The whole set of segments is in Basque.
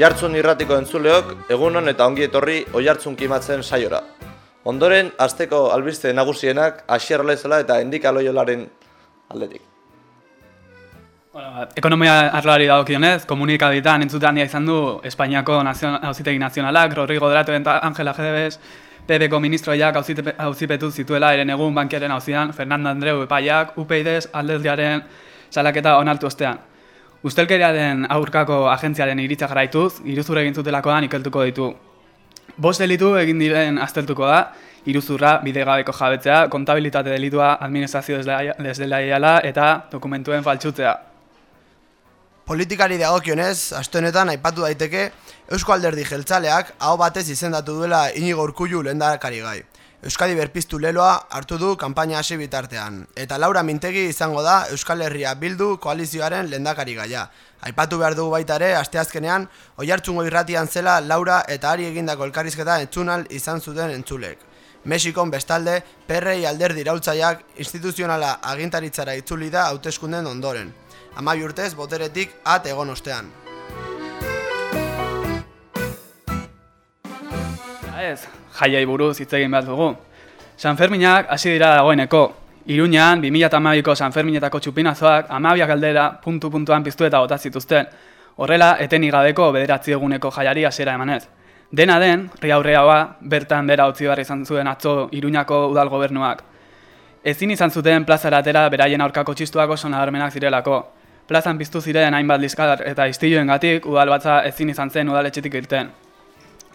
Oihartzun irratiko entzuleok, egunon eta ongi etorri oihartzun kimatzen saiora. Ondoren, asteko albiste nagusienak Asier Lezela eta Endika Loiolaren aldetik. Bueno, ekonomia arloari dagokionez, komunikaditan entzutean handia izan du Espainiako nazion, hauzitegi nazionalak, Rodrigo Drato eta Angela Gedebes, PBko ministroiak hauzipetu zituela eren egun bankiaren hauzian, Fernando Andreu epaiak, UPIDez aldeziaren salaketa onartu ostean. Ustelkeriaren aurkako agentziaren iritza garaituz, iruzur egin zutelakoan ikeltuko ditu. Bost delitu egin diren azteltuko da, iruzurra, bidegabeko jabetzea, kontabilitate delitua, administrazio desdelaiala eta dokumentuen faltsutzea. Politikari dagokionez, aste aipatu daiteke Eusko Alderdi Jeltzaleak hau batez izendatu duela Inigo Urkullu lehendakari gai. Euskadi berpiztu leloa hartu du kanpaina hasi bitartean eta Laura Mintegi izango da Euskal Herria Bildu koalizioaren lehendakari gaia. Aipatu behar dugu baita ere asteazkenean Oihartzungo irratian zela Laura eta Ari egindako elkarrizketa entzunal izan zuten entzulek. Mexikon bestalde, perrei alderdi iraultzaiak instituzionala agintaritzara itzuli da hauteskunden ondoren amabi urtez boteretik at egon ostean. Ez, jaiai buruz hitz egin behar dugu. San Ferminak hasi dira dagoeneko. Iruñan, 2008ko San Ferminetako txupinazoak amabiak aldera puntu-puntuan piztu eta bota zituzten. Horrela, eteni gabeko bederatzi eguneko jaiari hasiera emanez. Dena den, riaurreaua, bertan bera utzi behar izan zuen atzo Iruñako udal gobernuak. Ezin izan zuten plazaratera beraien aurkako txistuak oso nabarmenak zirelako plazan piztu ziren hainbat liskadar eta gatik, udal batza ezin izan zen udaletxetik irten.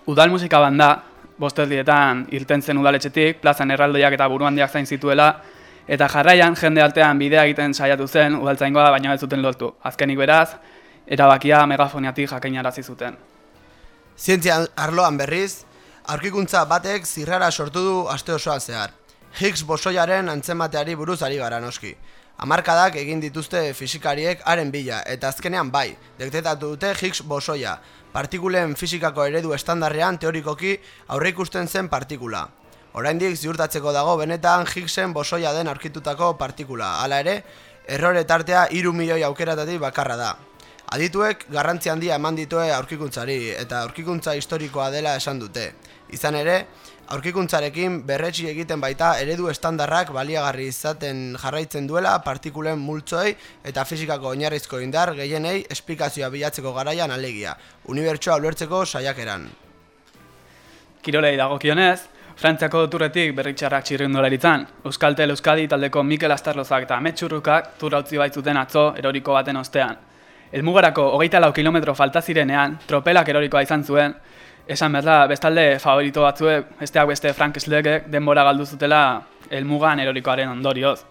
Udal musika banda, bosterdietan irten zen udaletxetik, plazan erraldoiak eta buruandiak zain zituela, eta jarraian jende artean bidea egiten saiatu zen udaltzaingoa baino ez zuten lortu. Azkenik beraz, erabakia megafoniatik jakainarazi zuten. Zientzia arloan berriz, aurkikuntza batek zirrara sortu du aste osoan zehar. Higgs bosoiaren antzemateari buruz ari gara noski. Amarkadak egin dituzte fisikariek haren bila, eta azkenean bai, dektetatu dute Higgs bosoia, partikulen fisikako eredu estandarrean teorikoki aurre ikusten zen partikula. Oraindik ziurtatzeko dago benetan Higgsen bosoia den aurkitutako partikula, hala ere, errore tartea iru milioi aukeratatik bakarra da. Adituek garrantzi handia eman ditue aurkikuntzari eta aurkikuntza historikoa dela esan dute. Izan ere, aurkikuntzarekin berretsi egiten baita eredu estandarrak baliagarri izaten jarraitzen duela partikulen multzoei eta fizikako oinarrizko indar gehienei esplikazioa bilatzeko garaian alegia, unibertsoa ulertzeko saiakeran. Kirolei dagokionez, Frantziako turretik berritxarrak txirrindolaritzan, Euskaltel Euskadi taldeko Mikel Astarlozak eta Ametxurrukak turra utzi baitzuten atzo eroriko baten ostean. Elmugarako hogeita lau kilometro falta zirenean, tropelak erorikoa izan zuen, Esan behar da, bestalde favorito batzuek, besteak beste Frank Slegek denbora galdu zutela elmugan erorikoaren ondorioz.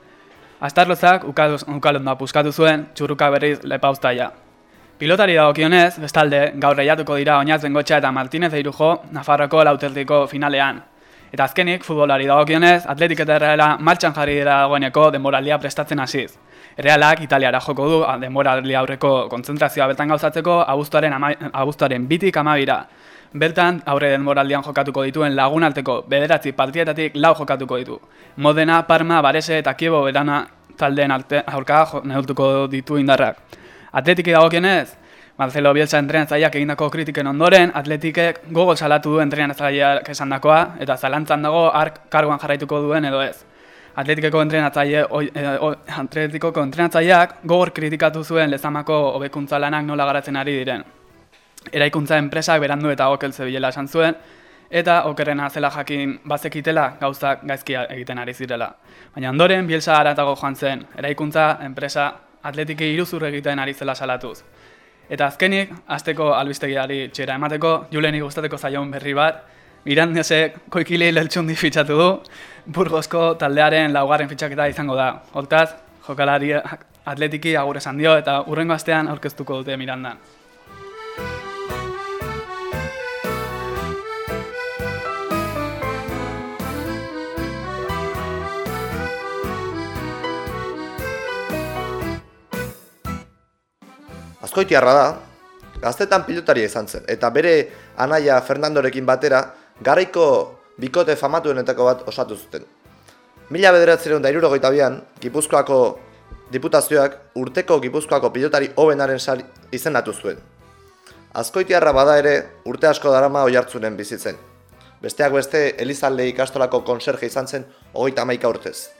Astarlozak ukalonda puskatu zuen, txurruka berriz lepauztaia. Pilotari dagokionez, bestalde, gaur reiatuko dira oinaz bengotxa eta Martinez Eirujo Nafarroko lautertiko finalean. Eta azkenik, futbolari dagokionez, atletik eta erreala martxan jarri dira dagoeneko denboraldia prestatzen hasiz. Errealak Italiara joko du, denboraldia aurreko kontzentrazioa bertan gauzatzeko, abuztuaren, abuztuaren bitik amabira. Bertan, aurre den moraldian jokatuko dituen lagunalteko bederatzi partietatik lau jokatuko ditu. Modena, Parma, Barese eta Kiebo berana taldeen aurka neurtuko ditu indarrak. Atletiki dagokienez, Marcelo Bielsa entrenatzaileak egindako kritiken ondoren, atletikek gogo salatu du entrenatzaileak esan dakoa, eta zalantzan dago ark karguan jarraituko duen edo ez. Atletikeko entrenatzaile, e, atletikoko entrenatzaileak gogor kritikatu zuen lezamako hobekuntza lanak nola garatzen ari diren eraikuntza enpresak berandu eta okeltze bilela esan zuen, eta okerrena zela jakin bazekitela gauzak gaizkia egiten ari zirela. Baina ondoren, bielsa haratago joan zen, eraikuntza enpresa atletiki iruzur egiten ari zela salatuz. Eta azkenik, azteko albistegiari txera emateko, juleni guztateko zaion berri bat, Mirandese koikili leltsundi fitxatu du, burgozko taldearen laugarren fitxaketa izango da. Hortaz, jokalari atletiki agur esan dio eta urrengo astean aurkeztuko dute Mirandan. Azkoitiarra da, gaztetan pilotaria izan zen, eta bere anaia Fernandorekin batera, garaiko bikote famatuenetako bat osatu zuten. Mila bederatzeren da irurogeita bian, Gipuzkoako diputazioak urteko Gipuzkoako pilotari hobenaren izendatu zuen. Azkoitiarra bada ere urte asko darama oihartzunen bizitzen. Besteak beste, Elizalde ikastolako konserje izan zen hogeita hamaika urtez.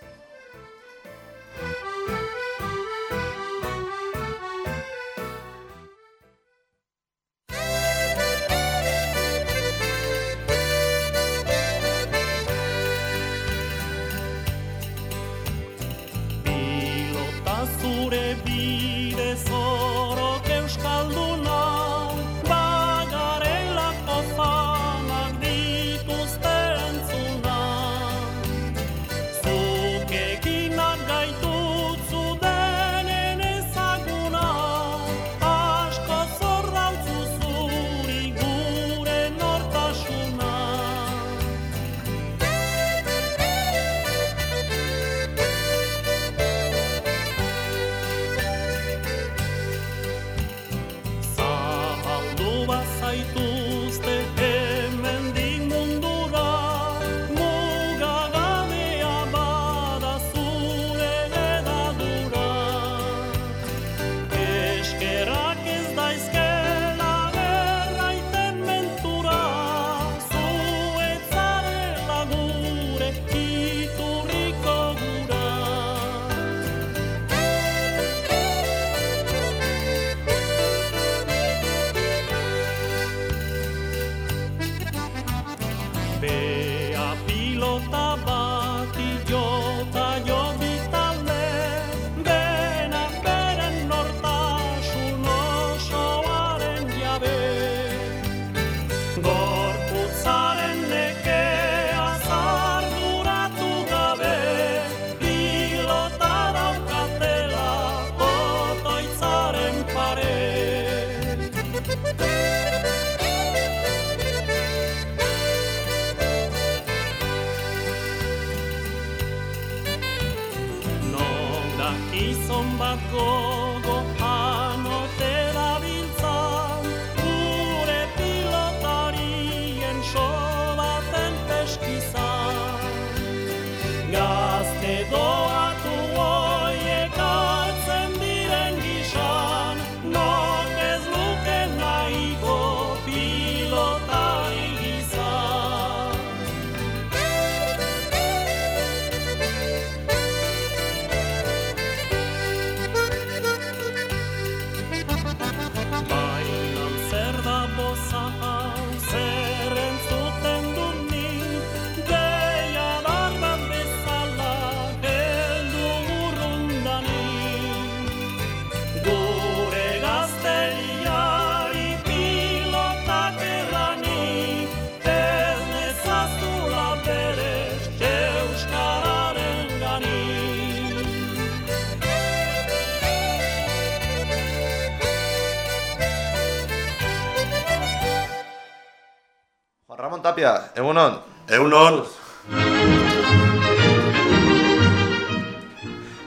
Tapia, egunon. Egunon,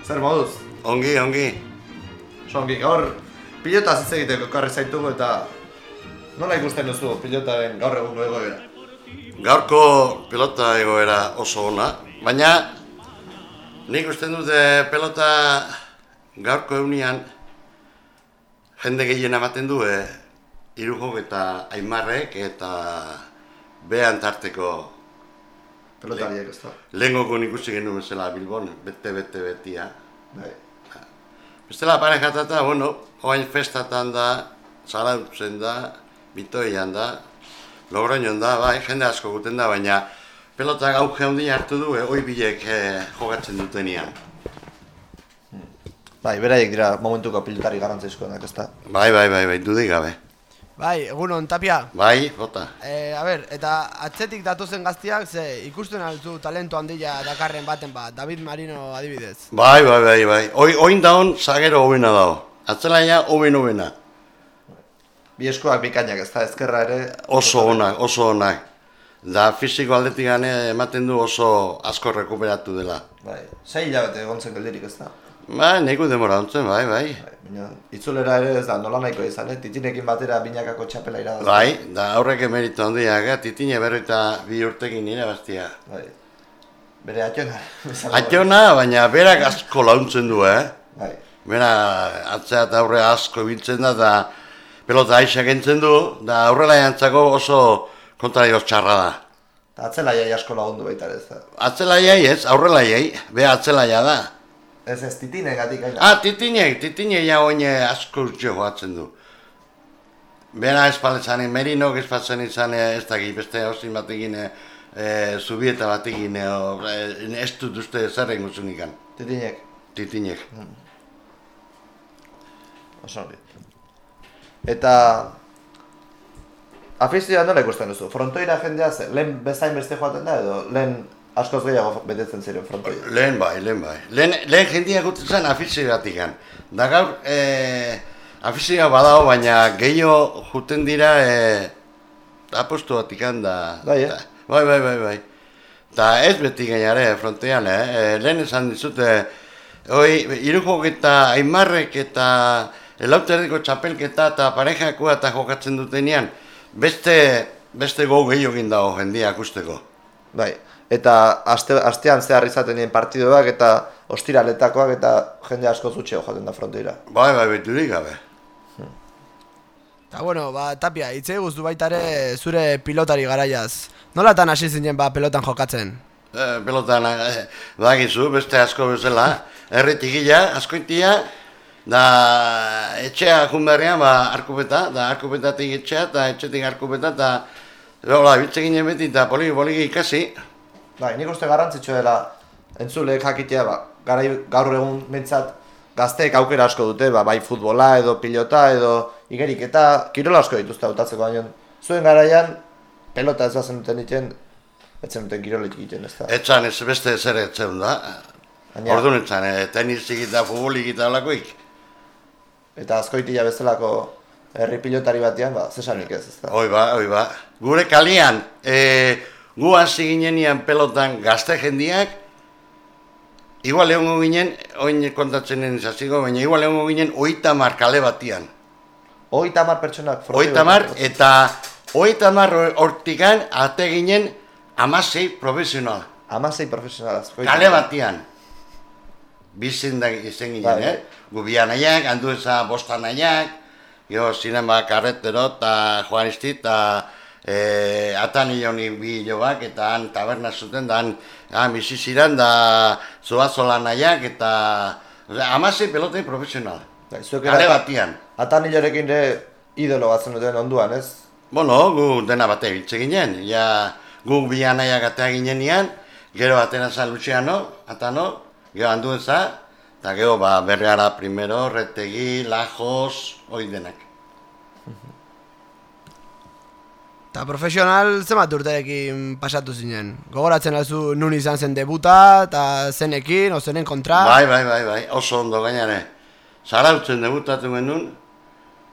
Zer moduz? ongi, ongi. Songi, gaur pilota hitz egiteko ekarri zaitugu eta nola ikusten duzu pilotaren gaur egungo egoera? Gaurko pelota egoera oso ona, baina nik usten dute pelota gaurko eunian jende gehien ematen du e, irujok eta aimarrek eta behan tarteko Pelotariek ez da. lehengoko ikusi genuen bezala Bilbon, bete, bete, betia. Bai. Bestela parejatata, bueno, oain festatan da, zarautzen da, bitoian da, logroñon da, bai, jende asko guten da, baina pelotak auge handi hartu du, eh, bilek eh, jogatzen dutenian. Bai, beraiek dira momentuko pilotari garrantzizkoenak, ez da. Bai, bai, bai, bai, dudik gabe. Bai, egunon, Tapia. Bai, bota. E, a ber, eta atzetik datozen gaztiak, ze ikusten altu talento handia dakarren baten bat, David Marino adibidez. Bai, bai, bai, bai. Oi, oin daun, zagero hobena dago. Atzelaia, hoben hobena. Bi eskoak bikainak, ez da, ezkerra ere... Oso onak, oso onak. Da fisiko aldetik gane ematen du oso asko rekuperatu dela. Bai, sei hilabete egon zen geldirik, ez da. Ba, neku demora ontzen, bai, bai. Bai, baina itzulera ere ez da nola nahiko izan, eh? Titinekin batera binakako txapela irabaz. Bai, da aurrek emeritu handiak, eh? titine berreta bi urtekin irabaztia. Bai. Bere atxona. Atxona, baina berak asko launtzen du, eh? Bai. Bera, atzea eta aurre asko ibiltzen da, eta pelota aixa gentzen du, da aurrela jantzako oso kontrario txarra da. Eta atzelaia asko lagundu baita ez da. Atzelaiai ez, aurrelaiai, be atzelaia da. Ez ez, titinegatik gaina. Ah, titinek, titinek ja oin asko urtio joatzen du. Bera espaletzan, merinok espatzen izan eh, ez dakit, beste hausin batekin, e, zubieta batekin, e, o, e, ez dut uste zer egin guzunikan. Titinek, Titinek. oso ongi. Eta... Afizioa nola ikusten duzu? Frontoira jendea ze, lehen bezain beste joaten da edo lehen askoz gehiago betetzen ziren frontoira? Lehen bai, lehen bai. Lehen, lehen jendia gutzen zen afizio batikan. Da gaur, e, afizioa badago, baina gehiago juten dira e, apostu batikan da. Bai, eh? da- Bai, bai, bai, bai. Ta ez beti gainare, frontean, eh? E, lehen esan dizute, hoi, irujok eta aimarrek eta elauterdiko txapelketa eta parejakoa eta jokatzen dutenean, beste, beste go gehiago egin dago jendia akusteko. Bai, eta aste, astean zehar izaten dien partidoak eta ostiraletakoak eta jende asko zutxeo joaten da frontoira. Bai, bai, beturik gabe. Eta bueno, ba, Tapia, hitz eguz du baita ere zure pilotari garaiaz. Nolatan hasi zinen ba pelotan jokatzen? Eh, pelotan, eh, badakizu, beste asko bezala, erretikila, askoitia, da etxea junberrian, ba, arkupeta, da arkupetatik etxea, eta etxetik arkupeta, eta hola, bitze ginen beti, eta poliki, poliki ikasi. Bai, nik uste garrantzitsua dela entzuleek jakitea, ba, garai, gaur egun mentzat gazteek aukera asko dute, ba, bai futbola edo pilota edo igeriketa, kirola asko dituzte hautatzeko baina zuen garaian pelota ez bazen duten egiten, ez zen duten kirolik egiten, ez da. Etxan ez beste zer etxeun da. Orduan etxan, eh, tenisik eta futbolik eta holakoik. Eta azkoitia bezalako herri pilotari batean, ba, zesanik ez, ez da. Hoi ba, hoi ba. Gure kalian, e, gu hasi ginenian pelotan gazte jendiak, igual egongo ginen, oin kontatzen nien izaziko, baina igual egongo ginen oita mar kale batian. Hogeita hamar pertsonak Oita mar, eta oita mar hortikan ate ginen amasei profesional. Hamasei profesional. Kale batian. Bizin da izen ginen, Bai, eh? Gubian nahiak, handu eza bostan nahiak, jo, zinema karretero, eta Juanisti, eta e, atan hiloni bi jobak, eta han taberna zuten, da han, han bizi ziren, da zoazola nahiak, eta... Osea, amasei pelotei profesional. Bai, Kale era- batian. Atan hilorekin ere idolo bat zenuten onduan, ez? Bueno, gu dena bate biltze ginen, ja gu bi anaiak atea ginenean, gero atena zan Luciano, atano, gero handu eza, eta gero ba, bergara primero, retegi, lajos, hoi denak. Eta profesional zenbat urterekin pasatu zinen? Gogoratzen alzu nun izan zen debuta, eta zenekin, o zenen kontra? Bai, bai, bai, bai, oso ondo gainare. Zarautzen debutatu genuen,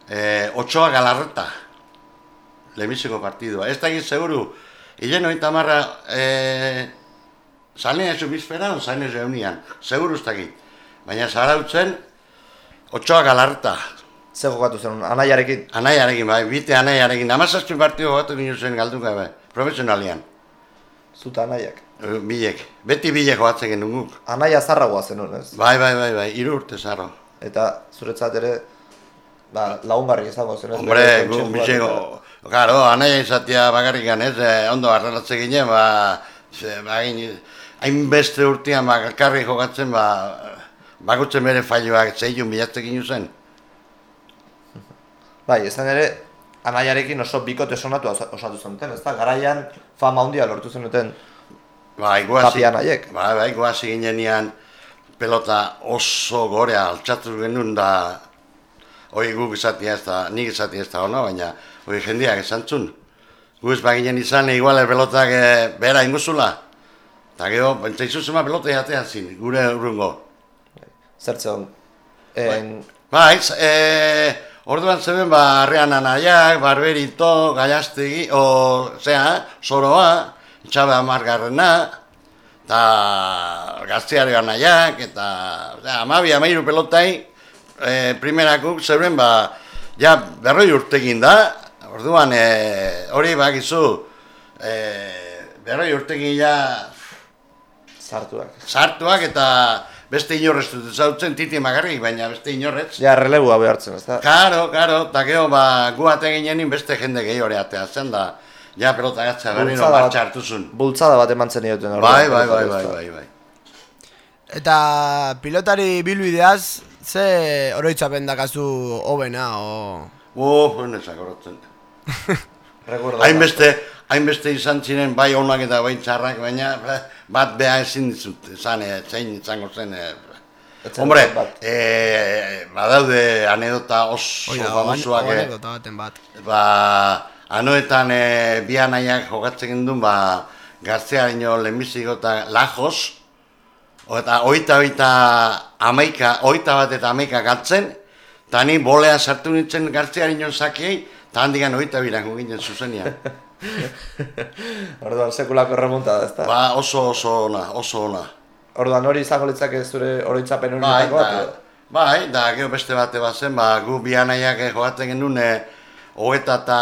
e, otsoa galarreta, lehenbiziko partidua. Ez da egin seguru, hilen oita marra, e, zalea ezu bizperan, zalea ezu eunian, seguru ez dakit. Baina zarautzen, otsoa galarreta, Ze jokatu zen, anaiarekin. anaiarekin, bai, bite anaiarekin, amazazpi partidu gatu ginen zen galdu gabe, profesionalian, Zuta anaiak. e, bilek, beti bilek joatzen genuen guk. Anaia zarragoa zenun, ez? Bai, bai, bai, bai, hiru urte zarro. Eta zuretzat ere, ba, lagungarri izango zen, ez? Hombre, gu, bizego, claro, anaia izatea bakarrikan ez, eh, ondo arralatze ginen, ba, ze, ba, hainbeste urtean, ba, elkarri jokatzen, ba, bakutzen bere failloak zeilun bilatzen ginen zen. Bai, izan ere, anaiarekin oso bikote sonatu osa- osatu zenuten, ez da? Garaian fama handia lortu zenuten. Ba, iguazi, Tapia anaiek. Ba, ba, iguazi ginenean pelota oso gorea altxatu genuen da, hoi guk izatea ez da, nik izatea ez da ona, baina hoi jendeak esan zun. Gu ez baginen izan, igual pelotak e, bera inguzula. Eta gero, bentsaizu zema pelota jatea zin, gure urrungo. Zertzen, en, Bai, z- e, orduan zeben ba, arrean anaiak, barberito, gaiastegi, o, zea, soroa, itxabe amargarrena, eta gazteare anaiak, eta, zera, amabi, amairu pelotai, e, primerakuk zeben, ba, ja, berroi urtegin da, orduan, e, hori bakizu, e, berroi urtegin ja, Sartuak. Sartuak eta beste inorrez dut zautzen titi magarrik, baina beste inorrez. Ja, relebu hau hartzen, ez da? Karo, karo, eta gero, ba, gu ate ginenin beste jende gehiago atea zen da, ja pelota gatza bat- martxa hartuzun. Bultzada bat eman zen dioten. Bai, bai, bai, bai, bai, bai. Eta pilotari bilbideaz, ze oroitzapen dakazu hobena, o... Uf, honezak orotzen. Hainbeste, hainbeste izan ziren bai onak eta bai txarrak, baina eh, bat beha ezin dizut, esan, eh, zein izango zen. eh. Etzen Hombre, eh, badaude anedota oso Oida, famosuak, eh, anekdota baten bat. ba, anoetan e, bi anaiak jokatzen gendun, ba, gazteaino lehenbiziko eta lajos, eta oita oita amaika, oita bat eta amaika galtzen, eta ni bolean sartu nintzen gazteaino zakiei, eta handikan oita bilango ginen zuzenian. Orduan, sekulako remontada, ez da? ba, oso oso ona, oso ona. Orduan, hori izango litzake zure oroitzapen Bai, horietako bat? da, bai, da, gero beste bate bat zen, ba, gu bi anaiak eh, jogatzen genuen, e, hogeta eta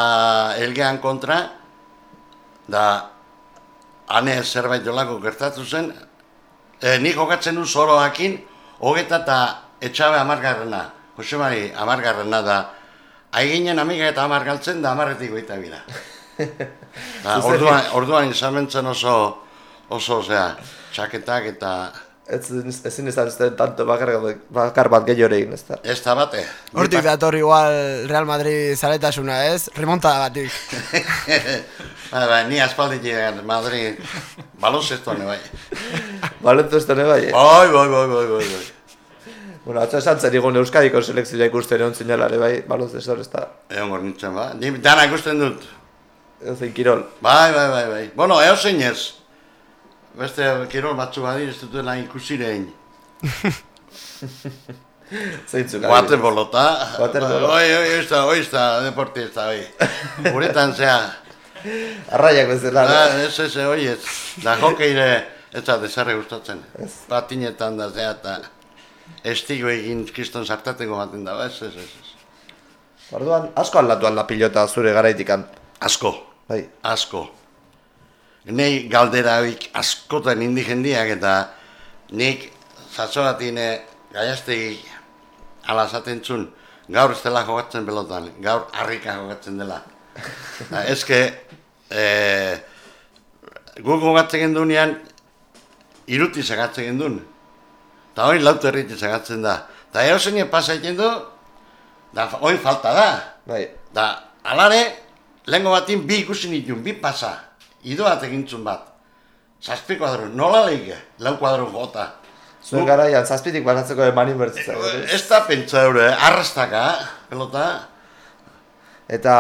elgean kontra, da, ane zerbait jolako gertatu zen, e, nik jokatzen du zoroakin, hogeta eta etxabe amargarrena, Josemari amargarrena da, aiginen amiga eta amar galtzen da amarretik goita bila. Da, orduan, orduan izan bentzen oso, oso, osea, txaketak eta Ez, ezin izan zuten tanto bakar, bakar bat gehiago egin, ez da? ez da bate. Hortik dator igual Real Madrid zaletasuna, ez? Remontada batik. Ba, ba, ni aspaldik egan, Madrid, baloncesto ne bai. Eh? Bai, bai, bai, bai, bai, bai. Bueno, atzo esan zen igun Euskadiko selekzioa ikusten egon zinelare bai, balonzestor ez da? Egon gor nintzen, ba. Ni dana ikusten dut. Zein kirol. Bai, bai, bai, bai. Bueno, eo zein ez. Beste kirol batzu badir ez dutela ikusirein. Zeintzuk. Waterbolota. Waterpolo. Oi, oi, oi, oi, da, deportista, oi. Guretan zea. Arraiak bezala. Da, no? ez, ez, oi, ez. Da, hokeire, ez da, desarre gustatzen. Patinetan da, zea, eta estigo egin kriston sartateko baten da, ez, ez, ez. Orduan, asko aldatu alda pilota zure garaitikan. Asko. Bai. asko. Nei galdera hoik askotan indi jendiak eta nik zatzoratine gaiaztegi ala esaten zuen, gaur ez dela jokatzen pelotan, gaur harrika jokatzen dela. Da, eske, e, guk jokatzen gendunean, iruti segatzen gendun. Eta hori lautu erriti segatzen da. Eta ero zein pasa egiten du, da hori falta da. Bai. Da, alare, lehenko batin bi ikusi nituen, bi pasa. Ido bat egintzun bat. Zazpi kuadro, nola leike, lau kuadro gota. Zuen garaian, zazpitik banatzeko emanin bertzitza. Ez da pentsa eure, arrastaka, pelota. Eta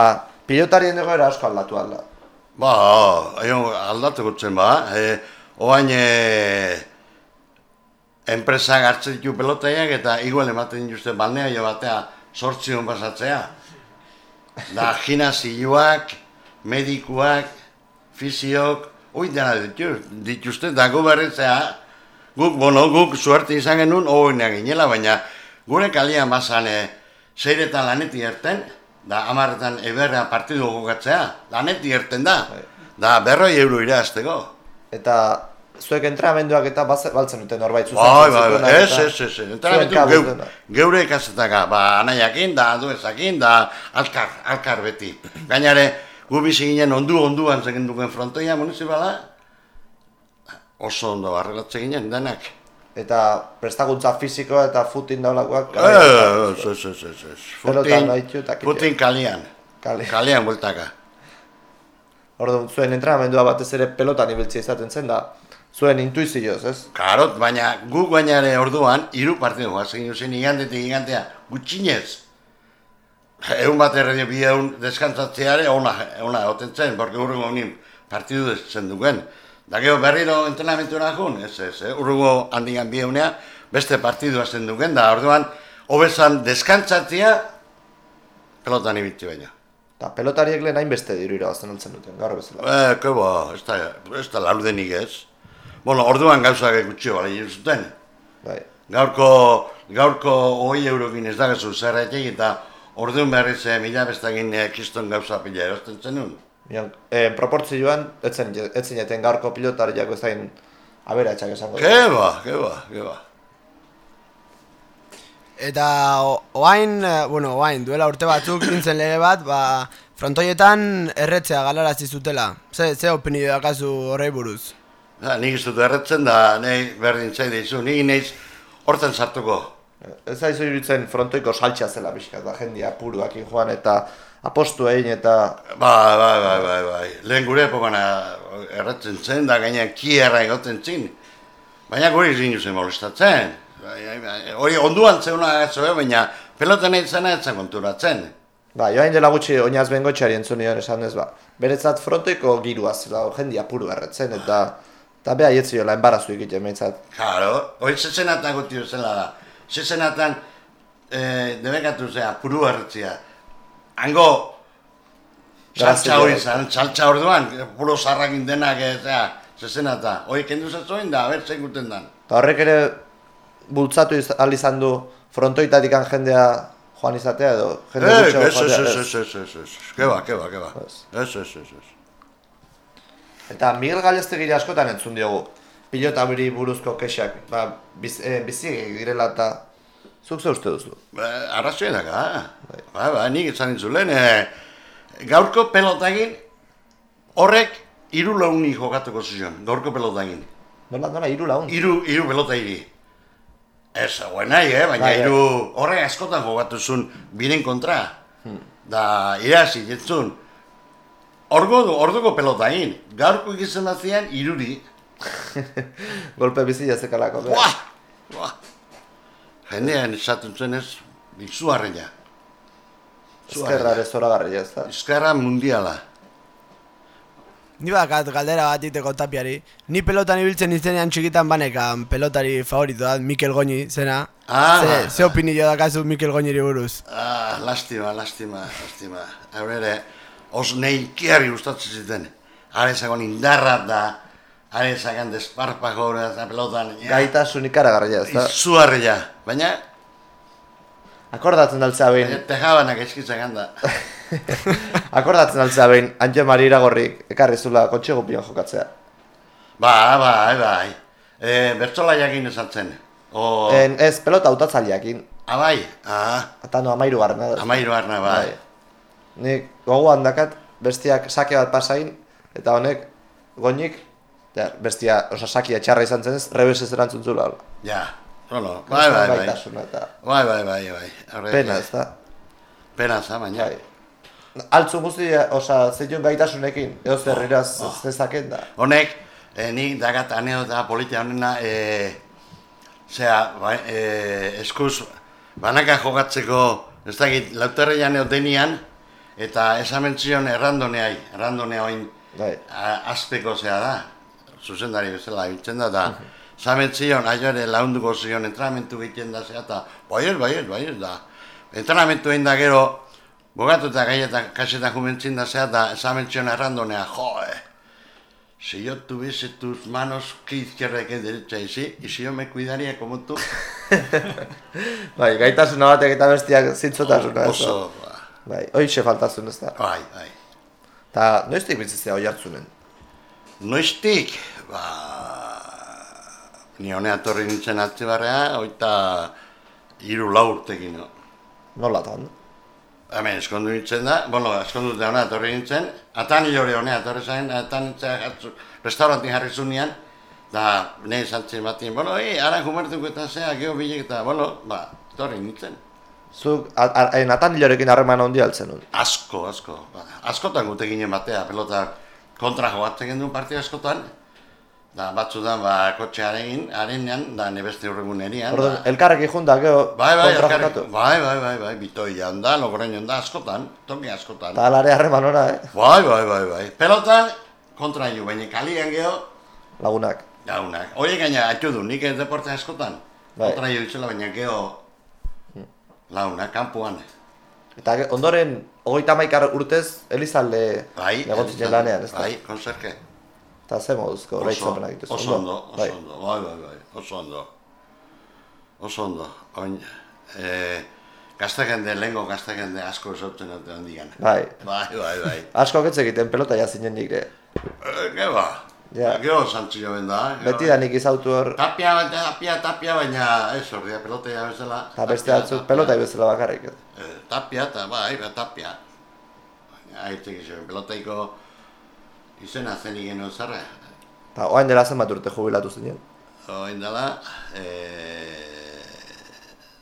pilotarien egoera asko aldatu alda. Ba, aio, aldatu gutzen ba. E, oain, e, enpresak hartzen ditu pelotaiak eta igual ematen dituzte balnea jo batea sortzion pasatzea. Da, gimnazioak, medikuak, fisiok, hoi dena ditu, dituzte, da gu guk, bueno, guk suerte izan genuen, hoina ginela, baina gure kalian bazan e, zeiretan laneti erten, da amarretan eberrean partidu gogatzea, laneti erten da, da berroi euro irazteko. Eta zuek entrenamenduak eta baltzen duten norbait Bai, bai, bai, ez, ez, ez, ez, entrenamendu geu, geure ikasetaka, ba, anaiakin, da, duezakin, da, alkar, alkar beti. Gainare, gu bizi ginen ondu onduan zegen duken frontoia municipala, oso ondo arrelatze ginen, denak. Eta prestakuntza fisikoa eta futin daulakoak. Ez, ez, ez, ez, ez. Futin, futin kalian, Kale. kalian bueltaka. Orduan, zuen entrenamendua batez ere pelotan ibiltzi izaten zen da, zuen intuizioz, ez? Karot, baina guk baina orduan, hiru partidu guazen zen igandetik igantea, gutxinez. Egun bat erredio bi egun deskantzatzeare, ona, ona, oten zen, porque urrungo honin partidu zen duen. Da gero berriro entrenamentu jun, ez ez, eh? urrungo handigan bi egunea, beste partidua zen duen, da orduan, hobezan deskantzatzea, pelotan ibitu baina. Eta pelotariek lehen hainbeste diru irabazten altzen duten, gaur bezala. Eh, ba, ez da, ez da laudenik ez. Bueno, orduan gauzak gutxi bala zuten. Bai. Gaurko, gaurko hoi eurokin ez dagazu zerretik eta orduan berriz eh, mila bestakin eh, kiston gauza pila erosten zenun. Mian, eh, proportzioan, etzen, etzen jaten gaurko pilotariak ez dain aberatsak esango. dut. Ke ba, ke ba, ke ba. Eta oain, bueno, oain, duela urte batzuk nintzen lege bat, ba, frontoietan erretzea galarazi zutela. Ze, ze opinio dakazu horrei buruz? Da, nik ez dut erretzen da, nahi berdin zaide izu, nik naiz horten sartuko. Ez zaizu iruditzen frontoiko saltxa zela pixkat, da jendia puruakin joan eta apostu egin eta Bai, bai, bai, bai, bai. Lehen gure epokan erretzen zen, da gainean kierra egoten zin. Baina guri zinu zen molestatzen. Bai, bai, bai. Hori onduan zeuna zoe, baina pelota nahi zena etzen konturatzen. Ba, joain dela gutxi oinaz bengotxari entzun esan ez ba. Beretzat frontoiko girua zela, jendia puru erretzen eta eta beha jetziola enbarazu egiten behintzat. Claro, hori zezenatan guti zela da. Zezenatan eh, debekatu zea, puru erretzia. Hango saltza hori zan, saltza orduan, puro zarrakin denak, eh, zea, zezenata. Hori kendu zazoen da, ber zein guten dan. Eta horrek ere bultzatu iz, ahal izan du frontoitatik jendea joan izatea edo jende Eh, gutxo ez, ez, joatea, ez, ez. ez, ez, ez, ez, ke ba, ke ba, ke ba. Ez. Ez, ez, ez, ez. Eta Miguel Galestegiri askotan entzun diogu pilota beri buruzko kexak, ba, biz, e, bizi direla eta zuk ze uste duzu? Ba, Arrazoi daka, ba, ba, nik esan entzulen, e, gaurko pelotagin horrek hiru launi jokatuko zion, gaurko pelotagin. Nola, nola, hiru laun? Hiru, hiru pelota hiri. Ez, hauen nahi, eh? baina Bai, bai. hiru horrek askotan jokatu zuen biren kontra. Da, irazi, jetzun. Orgo du, orduko pelotagin. Gaurko egizan bazian, iruri. Golpe bizi jazekalako. Buah! Buah! Jendean esaten zuen ez, izuarreia. Ezkerra ere zoragarria ez da. Eskerra mundiala. Ni bakat galdera bat iteko tapiari. Ni pelotan ibiltzen izenean txikitan banekan pelotari favorito da, Mikel Goñi, zena. Ah. Ze, ze opinio dakazu Mikel Goñiri buruz? Ah, lastima, lastima, lastima. Hau ere, os neikiari gustatzen ziten. Hare zagon indarra da, hare zagan desparpajo eta pelotan. ja. Gaitasun ikaragarria ez da. Izuarria, baina Akordatzen daltzea behin, tejabanak eskitzen ganda. akordatzen daltzea behin, Antje Mari Iragorrik ekarri zula kotxe gupion jokatzea. Ba, bai, bai. E, bertzola jakin esan zen. O, En, ez, pelota hautatzaileakin. abai, ah, Eta no, amairu garna da. amairu arna, bai. Nik gogoan dakat, bestiak sake bat pasain, eta honek, goinik, ja, bestia, osa sakia txarra izan zen ez, rebesez erantzun zula. Ja, bueno, bai, bai, bai. Gaitasuna eta Bai, bai, bai, bai. Horre- pena ez da. Pena za, baina. Bai. Altzu guzti, osa, zeion gaitasunekin, edo zer iraz zezaken da. Honek, eh, nik dagat anedota politia honena, eh, zera, bai, eh, eskuz, banaka jokatzeko, ez dakit, lauterre janeo eta esamentzion errandoneai, errandonea oin Bai. azteko zea da, zuzendari bezala biltzen da, da, aio ere launduko zion, entrenamentu egiten da zea, eta baiet, baiet, baiet, da, entrenamentu egin da gero, bogatu eta gaietan kasetan jumentzin da zea, da, zamentzion errandonea, joe, Si yo tuviese tus manos que izquierda que derecha? Y si yo me cuidaría como tú, Bai, gaitasuna batek eta bestiak zintzotasuna oso, ba, Bai, hoixe faltazun ez da. bai, bai. Ta, noiztik bizitzea oi hartzunen? Noiztik, ba, ni honea torri nintzen atzi barrea, oita hiru lau urtekin, no? Nola da? Hemen eskondu nintzen da, bueno, eskondu da honea torri nintzen, atan hilore honea torri zain, atan nintzen jartzu, restaurantin jarri zunean, da, nahi saltzen batin, bueno, e, ara jumertuko eta zea, geho bilek eta, bueno, ba, torri nintzen. Zuk, eh, Natan Lilorekin harreman handi altzen nun. Asko, asko. Ba, askotan gute ginen batea, pelota kontra jogatzen genuen partida askotan. Da, batzutan, ba, kotxearekin, arenean, da, nebeste urregunerian. Orduan, da. elkarrekin junta, geho, Bai, bai, kontra jokatu. bai, bai, bai, bai, bitoian da, logroñon da, askotan, toki askotan. Eta alare harreman ora, eh? Bai, bai, bai, bai. Pelotan, kontra jo, baina kalian geho, Lagunak. gaunak. Horiek gaina, haitu du, nik ez deporte askotan. Bai. Kontra jo baina geho, launak, kanpoan. Eta ondoren, hogeita maikar urtez, Elizalde Bai, negotzen lanean, ez da? Bai, konserke. Eta ze moduzko, oraitzapenak dituzu. oso ondo, oso Bai. ondo, bai, bai, bai, oso ondo. Oso ondo, oin, e, gaztekende, lehenko gaztekende asko esotzen dute handian. Bai. Bai, bai, bai. Asko egiten pelota jazinen nik, eh? E, ge ba, Ja. Gero zantzio ben da. gero- Beti da nik izautu hor, Tapia, tapia, tapia, baina ez hori, pelotea bezala. eta beste batzuk tapia. pelota bezala bakarrik. Eh, tapia, eta bai, ba, tapia. Baina, aitek izan, pelotaiko izena zen igen zerra. Eta oain dela zenbat urte jubilatu zinen, Oin dela, eh,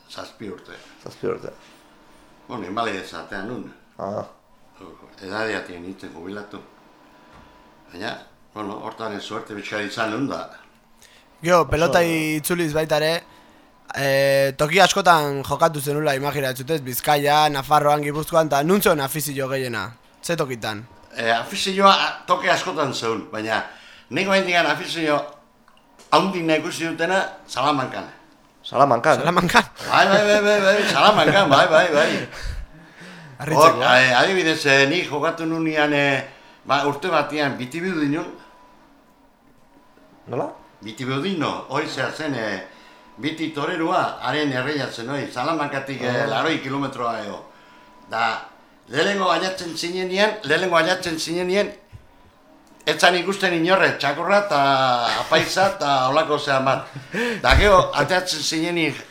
zazpi urte. zazpi urte. Bueno, inbali ezatean nun. Ah, Edadiatien nintzen jubilatu. Baina, bueno, hortan ez suerte bitxari izan nun da. Gio, pelotai itzuliz baita ere, e, toki askotan jokatu zenula imaginatzutez, Bizkaia, Nafarroan, Gipuzkoan, eta nuntzon afizio gehiena, ze tokitan? E, afizioa toke askotan zeun, baina niko hendigan afizio haundina ikusi dutena Salamankan. Salamankan. Salamankan, Bai, bai, bai, bai, bai, Salamankan, bai, bai, bai. Hor, arritzeko. eh, adibidez, eh, nik jokatu nunean eh, ba, urte batean bitibidu dinun, Nola? bitibidu dino, hori zehar zen, eh, biti torerua, haren erreiatzen, hori, Salamankatik eh, laroi kilometroa eo. Da, lehenengo baiatzen zinenean, lehenengo baiatzen zinenean, etzan ikusten inorre, txakurra eta apaiza eta holako zean bat. Da, gero, ateatzen zinenean,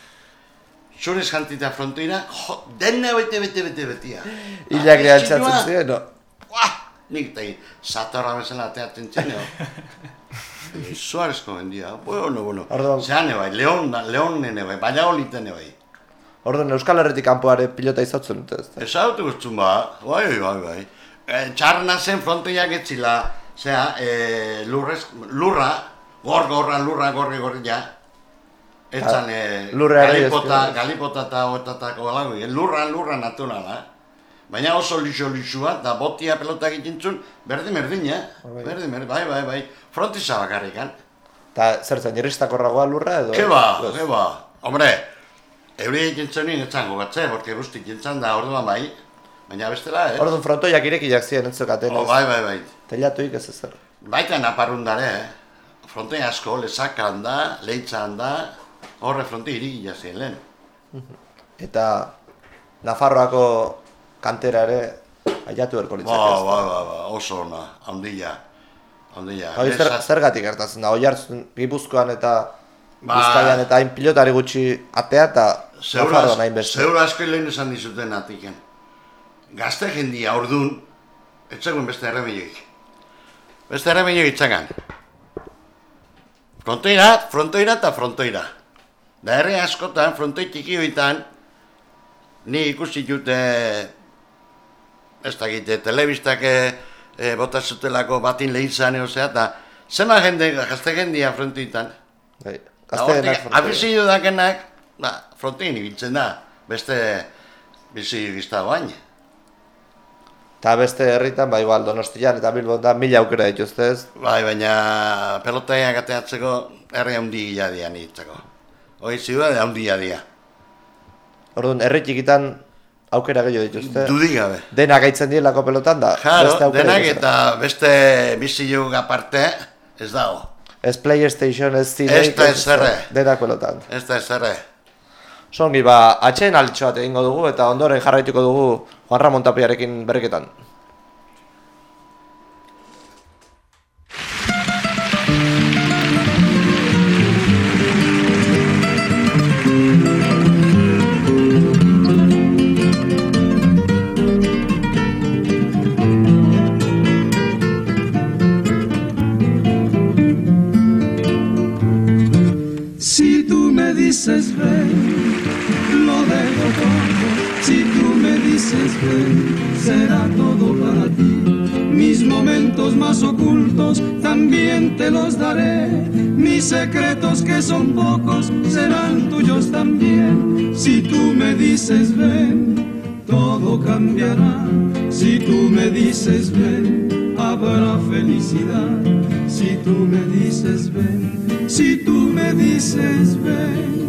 Zurez jantita frontoira, jo, dena bete, bete, bete, betia. Hilak lehaltzatzen istilua, ziren, no? Nik tegi, satorra bezala ateatzen Eh, Suarezko bendia, bueno, bueno. Orduan- Zean bai, Leon, Leon nene bai, Valladolid nene bai. Orduan Euskal Herritik kanpoare pilota izautzen dute, ez da? Ezautu guztun ba, bai, bai, bai. E, txarna zen frontoiak etzila, zera, e, lurrez, lurra, gor, gorra, lurra, gorri, gorri, ja. Etzan, e, lurreari galipota, galipota eta oetatako alago, lurra, lurra naturala. Baina oso lixo lixua, da botia pelota egiten zuen, berdin, berdin, eh? Bai. Berdin, berdin, bai, bai, bai. Frontiza bakarrikan. Eta zer zen, irristakorragoa lurra edo? Ke ba, Ez. ke ba. Hombre, euri egiten zuen etzango gatze, porque guztik jentzan da orduan bai. Baina bestela, eh? Orduan frontoiak irekiak ziren entzokaten, Oh, bai, bai, bai. Telatuik ez ezer. Baita naparrundare, eh? Fronte asko, lezakan da, leitzan da, horre fronte irigia zen lehen. Eta Nafarroako kantera ere aiatu berko Ba, litzake, ba, da? ba, ba, oso ona, handia, handia. Hori zer, zergatik gertatzen da, oihartzun Gipuzkoan eta Ba- Bizkaian eta hain pilotari gutxi atea eta Zeura, Nafarroan hain beste. zeura asko lehen esan dizuten atiken. Gazte jendia ordun, etzagun beste erremioik. Beste erremioik itzagan. Fronteira, fronteira eta fronteira. Da herri askotan, frontoi txiki hoitan, ni ikusi dute, ez da gite, telebistak e, bota zutelako batin lehitzan eosea, eta zema jende, gazte jendia frontoitan. Bai, Gazteenak hortik, frontoia. Abizio dakenak, ba, frontein ibiltzen da, beste bizi gizta bain. Eta beste herritan, ba, igual, Donostian eta Bilbon da mila aukera dituzte ez. Bai, baina pelotaiak ateatzeko herri handi dia nitzeko. Hoi ziudade handi dia. Orduan, herri txikitan aukera gehiago dituzte. Dudik gabe. Denak gaitzen dielako pelotan da. Jaro, beste denak dituzte. eta beste biziluk aparte, ez dago. Ez PlayStation, ez CD, Ez da ezerre. Denak pelotan. Ez da ezerre. Songi, ba, atxeen alitxo bat egingo dugu eta ondoren jarraituko dugu Juan Ramon Tapiarekin berriketan. Dices ven, lo dejo todo. Si tú me dices ven, será todo para ti. Mis momentos más ocultos también te los daré. Mis secretos que son pocos serán tuyos también. Si tú me dices ven, todo cambiará. Si tú me dices ven, habrá felicidad. Si tú me dices ven, si tú me dices ven,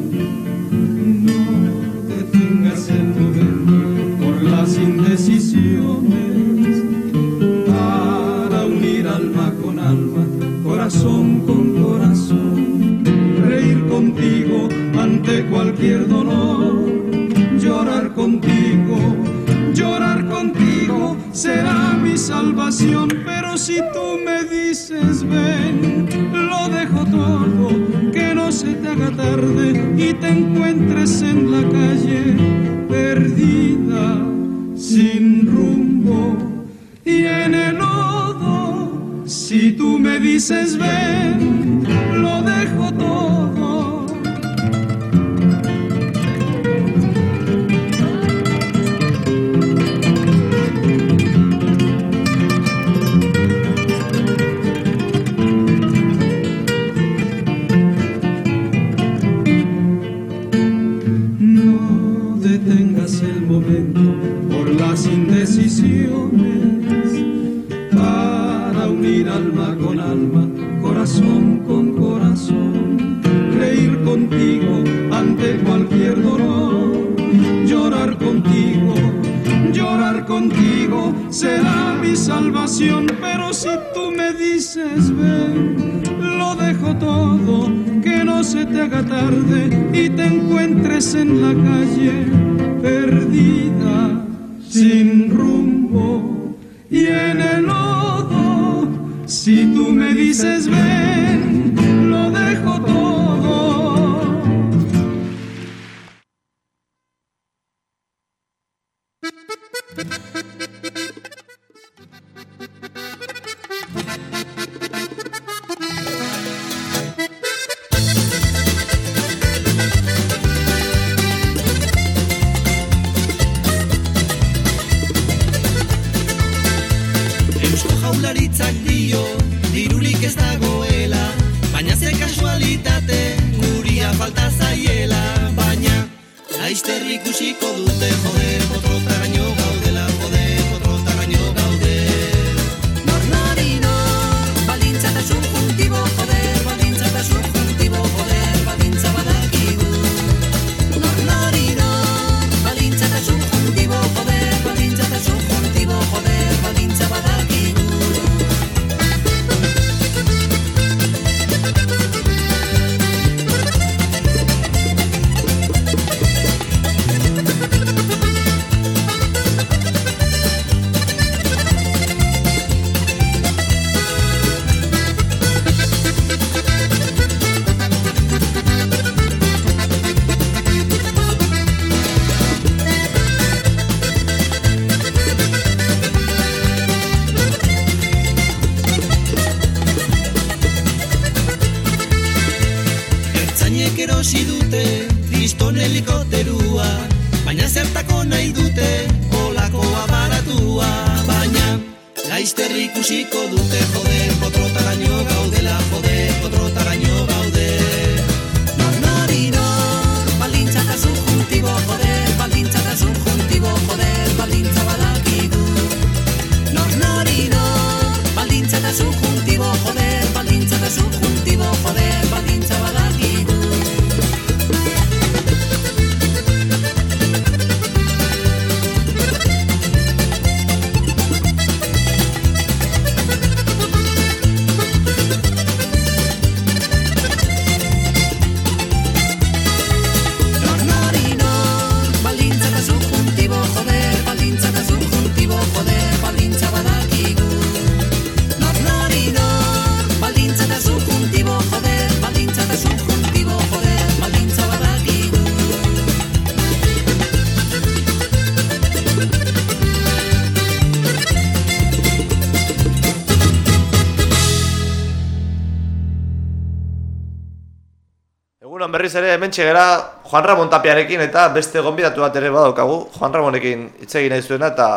Berriz ere hemen gera Juan Ramon Tapiarekin eta beste gonbidatu bat ere badaukagu Juan Ramonekin hitz egin nahi zuena eta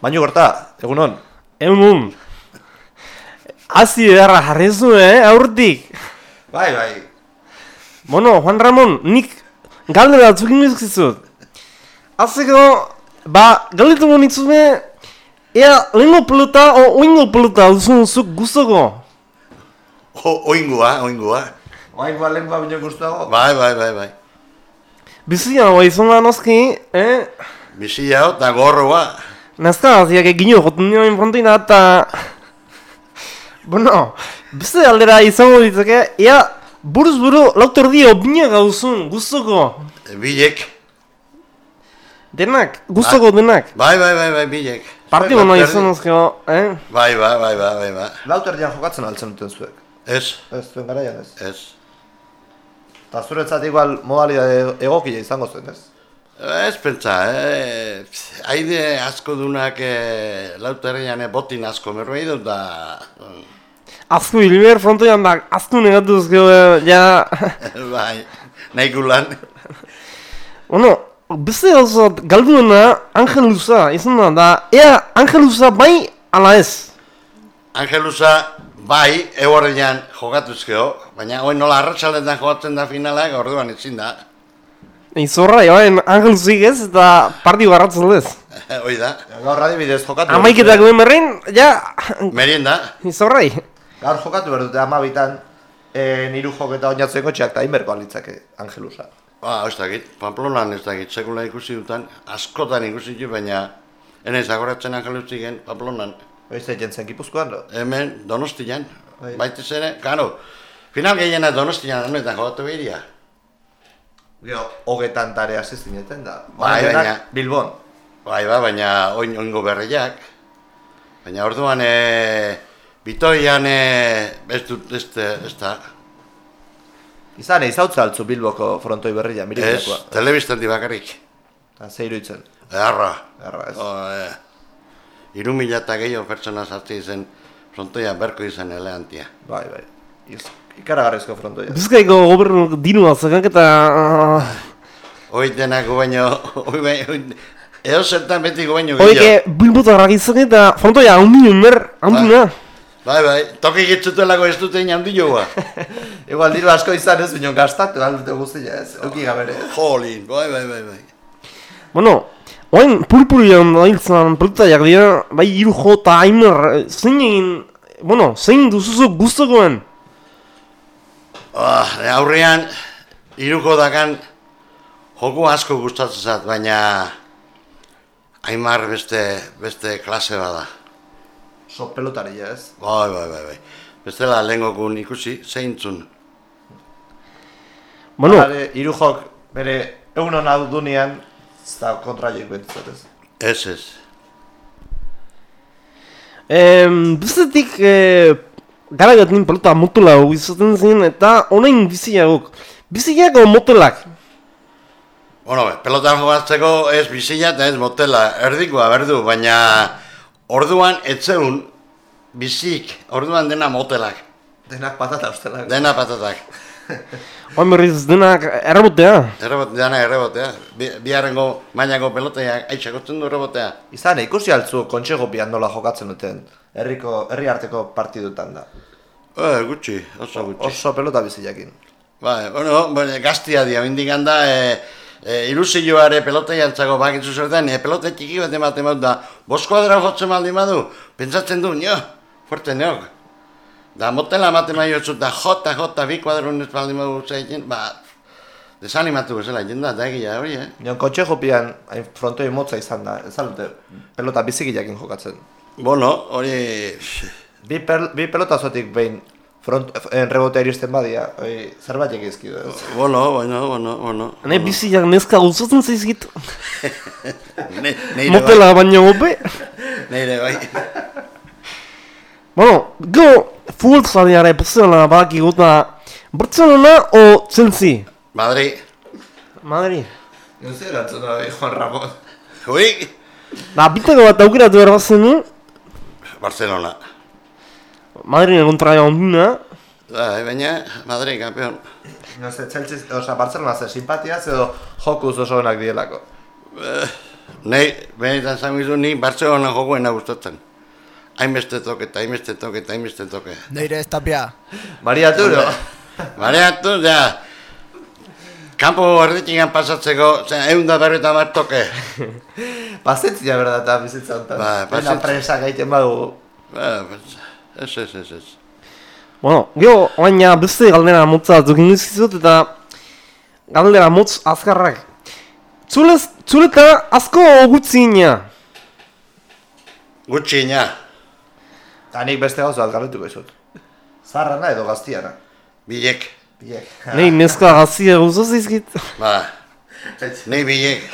baino gorta, egunon. Egun, hazi beharra jarri zu, eh, aurtik. Bai, bai. Bueno, Juan Ramon, nik galde batzuk indizkizut. Azeko, ba, galdetu bonitzume, ea lehenko pelota o oingo pelota duzun zuk guztoko. O, oingua, oingua. Oain ba lehen baino guztuago. Bai, bai, bai, bai. Bizia, bai, izan da noski, eh? Bizia eta gorroa. Nazka, aziak egin joten nioen frontina eta... Bueno, beste aldera izango ditzake, ea buruz buru lauter dio bine gauzun, guztoko. Bilek. Denak, guztoko denak. Bai, bai, bai, bai, bilek. Partido Bai, nahi berdin- izan azkeo, eh? Bai, bai, bai, bai, bai, bai. Lauterdian jokatzen altzen duten zuek. Ez, Ez, zuen garaian ez. ez. Eta zuretzat igual modalidade egokia izango zen, ez? Ez pentsa, eh? Haide asko dunak eh, lauterrean eh, botin asko merbei dut da... Azku hilber frontoian da, azku negatu azkeo, eh, ja... bai, nahi gulan. bueno, beste gauza galduena Angelusa izan da, da, ea Angelusa bai ala ez. Angelusa, bai, eguarrean jokatuzkeo, baina hoen nola arratsaldetan jokatzen da finalak, orduan ezin da. Izorra, joan Angelusik ez, eta partio garratzen ez. Hoi da, Gaur adibidez jokatu. Amaiketak duen berrein, ja... merienda. Izorrai. Gaur jokatu behar dute amabitan, e, niru joketa oinatzeko txak eta inberko alitzake Angelusa. Ba, ez dakit, Pamplonan ez dakit, sekula ikusi dutan, askotan ikusi du, baina enez agoratzen angeluziken Pamplonan. Oiz egin zen gipuzkoan, no? Hemen, donostian, Bai. baitez ere, karo, final gehiena donostian, honetan jokatu behiria. Gero, hogetan tare hasi zineten da. Bai, Hogenak baina- Bilbon. Bai, ba, baina oin oingo berriak. Baina orduan, e, bitoian, e, ez dut, ez, ez da, Izan, izautza altzu Bilboko frontoi berria, ez, miriketakoa. telebistan di bakarrik. Zeiru itzen. Eharra. Erra, ez. O, e, iru mila eta gehiago pertsona sartzen zen frontoia berko izan eleantia. Bai, bai. Iz, ikaragarrizko frontoia. Bizkaiko gobernu dinua zakak eta... Hoi denak baino, hoi baino, edo zertan beti baino Oike, bilbotarrak izan eta frontoia haundinen mer, haundina. Bai, bai, toki gitzutelako ez dute handi joa. Igual diru asko izan ez, bineon gastatu aldute guztia ez. Euki gabere. Jolin, bai, bai, bai, bai. Bueno, oain purpurian dailtzan pelutaiak dira, bai hiru jo eta aimer, zein egin, bueno, zein duzuzuk guztokoen? Ah, aurrean, iruko dakan joko asko gustatzen zat, baina Aimar beste, beste klase bada. So pelotaria ez. Bai, bai, bai, bai. Bestela lehengokun ikusi, zeintzun. Bueno, Hale, hiru jok bere egun hona dunean, ez da kontra joik bentzat ez. Ez, ez. em, bestetik, e, gara gatin pelota motela hau izaten zen, eta onain biziagok. Biziago motelak. Bueno, pelotan jogatzeko ez bizila eta ez motela, erdikoa berdu, baina orduan etzeun bizik, orduan dena motelak, Denak patata ustelak. dena patatak. Oain berriz denak errabotea. Errebot, dena errebotea. Bi, biharrengo mainako peloteak aitzakotzen du errebotea. Izan, ikusi altzu kontsegopian nola jokatzen duten. Herriko, herri arteko partidutan da. Eh, gutxi, oso gutxi. Oso pelota biziakin. Bai, bueno, bueno, gaztia dia, mindik handa, e, e, ilusioare pelota jantzako bakitzu zertan, e, pelota txiki bat ematen bat da, boskoadra jotzen baldin badu, pentsatzen du, nio, fuerte neok. Da, motela ematen bai jotzu, da, jota, jota, bi kuadron ez baldin badu zeitzen, ba, desanimatu bezala, jenda, da egia hori, eh? Nion kontsegopian hain frontoi motza izan da, ez alute pelota bizikiakin jokatzen. Bueno, hori, Bi, per, bi pelota zotik behin front, en rebotea iristen badia, oi, zerbait egizkidu ez. bueno, bueno, bueno, bueno. Ne biziak neska gustatzen zaizkit. Ne, neire bai, Motela baina gope. neire bai. Bueno, go futbolzaleare bezala badakigu eta Barcelona o Chelsea? Madri, Madrid. Zer erantzun da, Juan Ramon. hui, Da, bitako bat aukeratu behar bazenu, Barcelona. Madriden kontra onduna. Bai, baina, Madri, kampeon. No ze, Chelsea, oza, Barcelona ze simpatiaz edo jokuz oso onak dielako. Nei, benetan zango izu, ni Barcelona jokoena gustatzen. Hainbeste toke, eta hainbeste toke, eta hainbeste toke. Neire ez tapia. Maria Turo. Bareatu, ja, kanpo erditikan pasatzeko, zen, egun da berreta bat toke. Pazientzia berda eta bizitza honetan. Ba, Dena pazientzia. presa gaiten badugu. Ba, Ez, ez, ez, ez. Bueno, gero, baina beste galdera motza batzuk indizkizut eta galdera motz azkarrak. Zulez, zuleta asko gutzi ina. Gutxi ina, Eta nik beste gauza bat galdetuko izut. Zarrana edo gaztiana. bilek. Biek. Nei neska gazia guztu zizkit. Ba, nei bilek.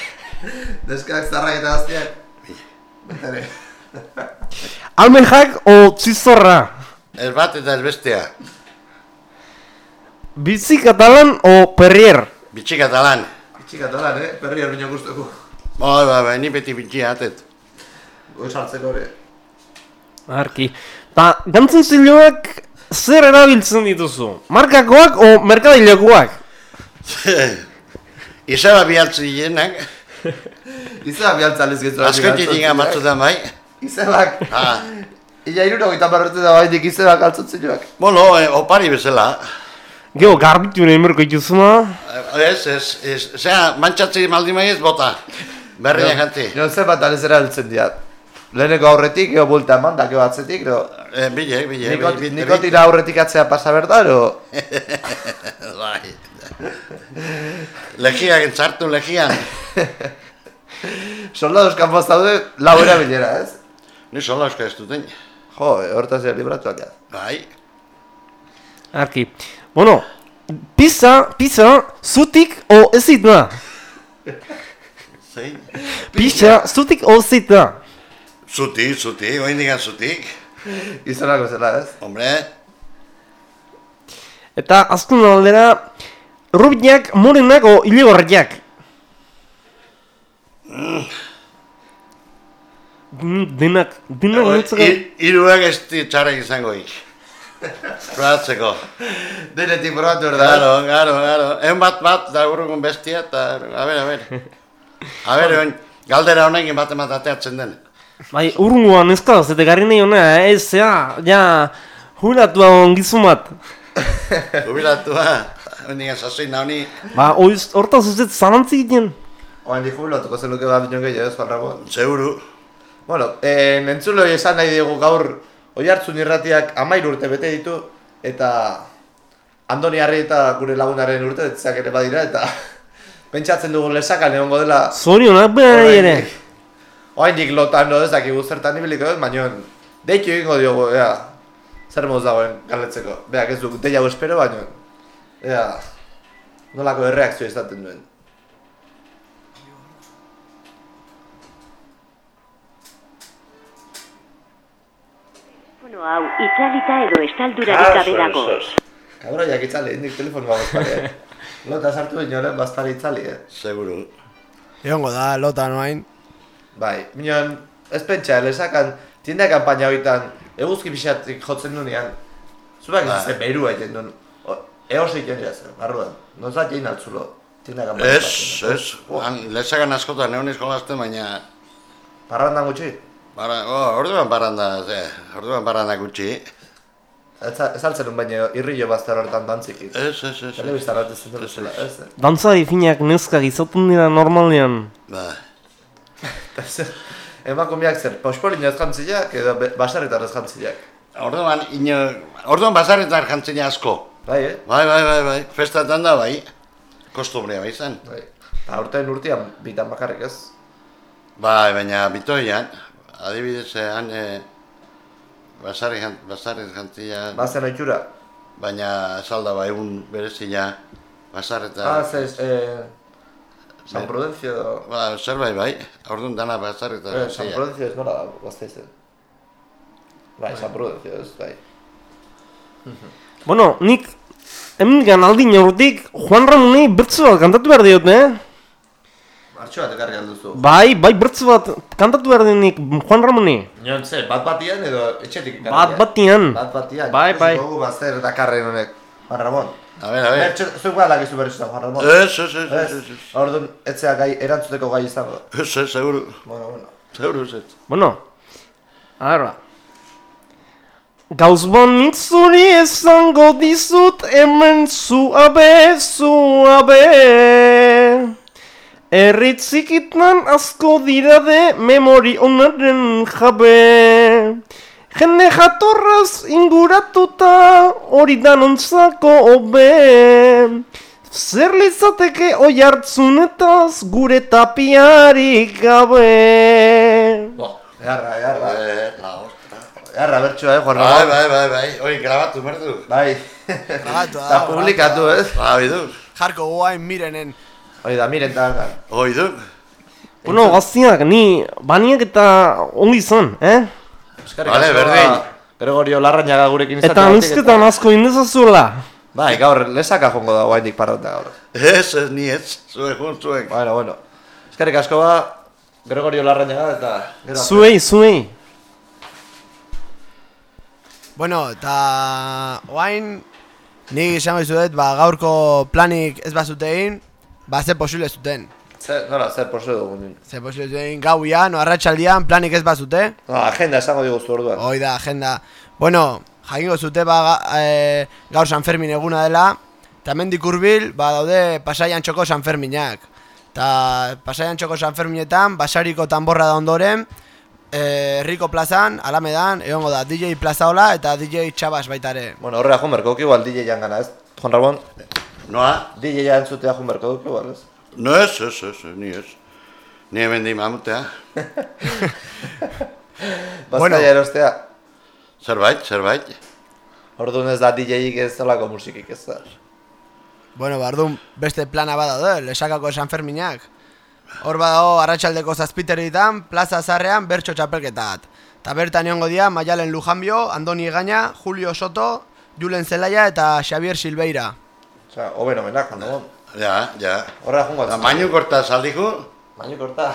Neskak zarrak eta gaztiak. Betare. Almejak o txizorra? Ez bat eta ez bestea. Bizi katalan o perrier? Bitxi katalan. Itxik atalan, eh? Perri hori guztoko. Bai, bai, bai, ni beti bitxi atet. Goiz hartzeko ere. Arki. Ta, gantzun ziloak zer erabiltzen dituzu? Markakoak o merkadilekoak? Izaba bialtzi direnak, Izeba bialtza lez gezu. askotik dinga matzutan bai. Izebak. Ah, Ila iruro gita barretu da baitik izebak altzotzen joak. bueno, eh, opari bezala. Geo, garbitu nahi merko ituzuna? Eh, Ez, ez, ez, zera, mantxatzi maldi maiz bota. Berri da janti. Jo, ze bat alez erabiltzen dira. Leheneko aurretik, gero bulta eman, da gero atzetik, gero... Eh, bile, bile, Nikot, bile, nikotina aurretik atzea pasa berda, ero... Bai. Legiak entzartu legian. Soldados kanpoz daude, lau erabilera, ez? Ni sola euska ez duten. Jo, hortaz ere libratuak ja. Bai. Arki. Bueno, pizza, pizza, zutik o ezit da? Zein? Pizza, zutik o ezit da? Zutik, zutik, oin digan zutik. Izanako zela, ez? Hombre, Eta azkun aldera, rubinak, morenak o ilegorriak? Mm, Denak, denak nintzeko. i- hiruak ez txarrak izango ik. Probatzeko. Denetik probatu behar da. Garo, garo, garo. Egun bat bat, da urrugun bestia, eta, a ber, a ber. A ber, galdera honekin bat emat ateatzen den. Bai, urrungoan ez da, zete garri nahi hona, ez, ja, ja, juratua on gizun bat. Jubilatua, oin digan sasoin honi. Ba, oiz, hortaz ez dut zalantzi egiten. Oain di jubilatuko zenuke bat bino gehiago, ez, Ramon? Seguru. Bueno, eh, mentzulo esan nahi digu gaur oi hartzun irratiak amair urte bete ditu, eta Andoni Harri eta gure lagunaren urte ere badira, eta pentsatzen dugu lesakan egongo dela Zorionak behar ere. Oaindik lotan no ez dakigu zertan ibiliko ez, baina deitu egingo diogu, ea, zer moz dagoen galetzeko. Beak ez du deia espero, baina, ea, nolako erreakzio izaten duen. Telefono hau itzalita edo estaldurarik gabe dago. Kabra jak itzali, indik telefonu hau eh? Lota sartu inoren bastari itzali, eh? Seguru. Egongo da, lota noain. Bai, minon, ez pentsa, lesakan, tienda kampaina horietan, eguzki pixatik jotzen nunean, zuak ez Bai. zen behiru egiten duen, o- eos egiten dira zen, barruan, nozat egin altzulo, tienda kampaina. Ez, ez, han, lezagan askotan egon eskolazten, baina... Parrandan gutxi? Bara, oh, orduan baranda, ze, orduan baranda gutxi. Ez, altzen un baina irrillo bazter horretan dantzikin. Ez, ez, ez. Telebistan bat ez zen zela, ez? eh? Dantzari finak neskak izaten dira normalean. Ba, Emakumeak zer, pospolino ez jantzileak edo basarretan ez jantzileak. orduan, ino, orduan bazarretan jantzen asko. Bai, eh? Bai, bai, bai, bai, festatan da, bai. Kostumbrea bai izan. Bai. Eta urtean urtean bitan bakarrik ez. Bai, baina bitoian, adibidez, eh, han, e, basarri, basarri jantzia, Bazen oitxura. baina salda ba egun berezia, basarreta, Ah, zez, eh... San Prudencio edo... ba, zerbait bai, orduan dana basarreta Eh, San. Prudencio ez nola gazteizen. Bai, San Prudencio ez, bai. Bueno, nik hemen gan aurretik Juan Ramonei bertzu bat kantatu behar diot, eh? Martxo bat ekarri alduzu. Bai, bai bertzu bat kantatu behar nik Juan Ramonei. Nion ze, bat batian edo etxetik ekarri? Bat batian. Bat batian. Bai, bai. Gogu bazer dakarren honek. Juan Ramon. A ber, a ber, Bertxo, zuek bala gizu bertxo Juan Ramon. ez, ez, ez, ez, ez, ez, Orduan, etzea gai, erantzuteko gai izango. ez, ez, seguru, Bueno, bueno. seguru ez. Bueno, arra. Gauz bonit zuri esango dizut hemen zuabe, zuabe. Erritzikitan asko dira de memori onaren jabe. Jende jatorraz inguratuta hori danontzako hobe. Zer litzateke oi hartzunetaz gure tapiarik gabe. Bo, eharra, eharra. Eh. Eharra bertxoa, eh, Juan Bai, Ramon. bai, bai, bai, hori grabatu berdu. Bai. Grabatu da, Eta publikatu, ez? Bai, du, Jarko guain mirenen. Hoi da, miren hangan. hoi du. Bueno, gaztiak, ni baniak eta ongi izan, eh? Eskerrik Vale, asko, berdin. ba, Gregorio Larrañaga gurekin Eta izateagatik nizketan asko indezazuela. Bai, gaur, lesaka jongo da guaindik parrota gaur. Ez, ez, ni ez, zuek, jun, zuek. Bueno, bueno. Eskerrik asko ba, Gregorio Larrañaga eta... gero. Zuei, zuei. Bueno, eta oain nik izango dizuet, ba, gaurko planik ez bazute egin, ba, ze posible zuten. Zer, nola, zer posu dugu nin. Ze posible zuten gauian, o arratsaldian planik ez bazute. No, agenda esango diguzu orduan. Hoi da, agenda. Bueno, jakingo zute ba, e, gaur San Fermin eguna dela, eta mendik hurbil ba, daude pasaian txoko San Ferminak. Eta pasaian txoko San Ferminetan, basariko tanborra da ondoren, e, herriko plazan, alamedan, egongo da DJ Plazaola eta DJ Txabas baitare. Bueno, horrela dugu, igual DJ jan gana, ez? Juan Ramon, Noa? DJ ja entzutea joan berko dugu, igual, ez? No ez, ez, ez, ni ez. Ni hemen di mamutea. Bazkaia Bueno. erostea. Zerbait, zerbait. Orduan ez da DJ-ik ez zelako musikik ez da. Bueno, bardun, beste plana badaude, lesakako San Ferminak. Hor badago arratsaldeko zazpiteritan, plaza zarrean bertso txapelketa bat. Eta bertan egongo dira Maialen Lujanbio, Andoni Egaña, Julio Soto, Julen Zelaia eta Xavier Silveira. Osea, hoben omenak, Juan Ramon. Ja, ja. Horrela jongo Eta mainu korta saldiku? Baina korta.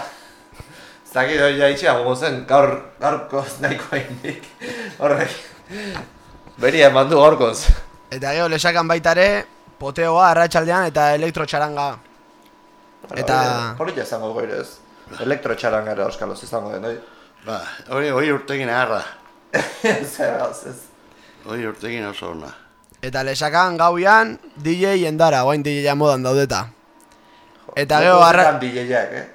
Zaki doi ja itxea gogo zen, gaur, gaurko nahiko indik. Horrek. Beri eman du gaurkoz. Eta gero lesakan baitare, poteoa arratsaldean eta elektrotxaranga. Eta- Hori izango dugu ere ez. Elektrotxaran gara euskaloz izango den, oi? Ba, hori, hori urtegin agarra. Zer ez. Hori urtegin oso ona. Eta lesakan gauian DJ endara, oain DJ modan daudeta. Eta gero arra... DJak, eh?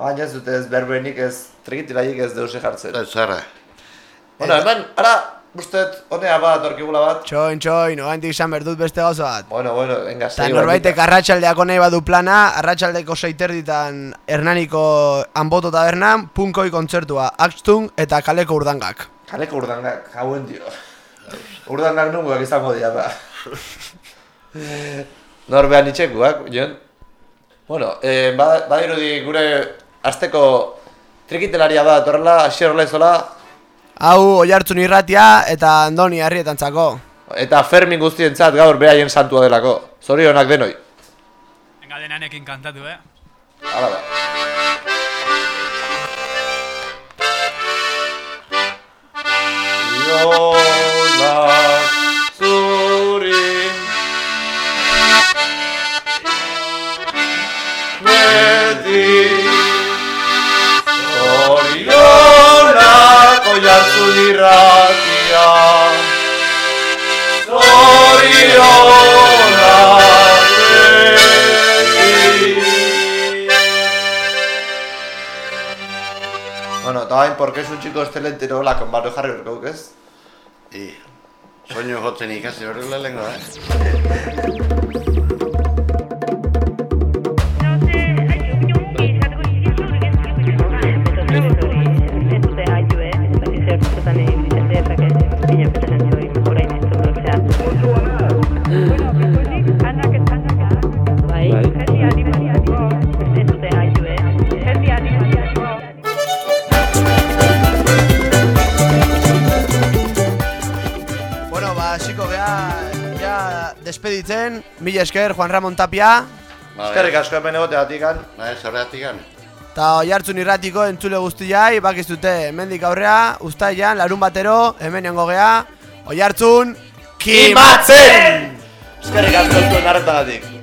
Baina ez dute ez berbenik ez, trikitilaik ez deuse jartzen. Ez zara. Bueno, hemen, ara, ustet, honea bat, orkigula bat. Txoin, txoin, oain izan berdut beste gauza bat. Bueno, bueno, venga, Eta segi norbaitek bat. arratsaldeako nahi badu plana, arratsaldeko seiterditan Hernaniko Anboto tabernan, punkoi kontzertua, Axtung eta Kaleko Urdangak. Kaleko urdangak, hauen dio. Urdangak nungoak izango dira, ba. Norbean itxekuak, jon. Bueno, eh, ba- badirudi gure asteko trikitelaria bat, horrela, hasi horrela izola, Hau oihartzun irratia eta Andoni harrietantzako. eta Fermin guztientzat gaur behaien santua delako. Zorionak denoi. Venga, denanekin kantatu, eh? Hala da. Ionak zuri Beti Zorionak oiartzun irratia Zorionak beti Bueno, eta hain, porque es un chico excelente, no la con Mario Harry Urkok, ez? I, soinu jotzen ikasi hori lehenko, eh? Mila esker, Juan Ramon Tapia, Eskerrik asko hemen egoteatik kan. Ba, ez horretik gan. eta oihartzun irratiko entzule guztiai, bakizute, hemendik aurrea, ustailan, larun batero, hemen nengo gea, oihartzun, kimatzen! Eskerrik asko zuen arretagatik.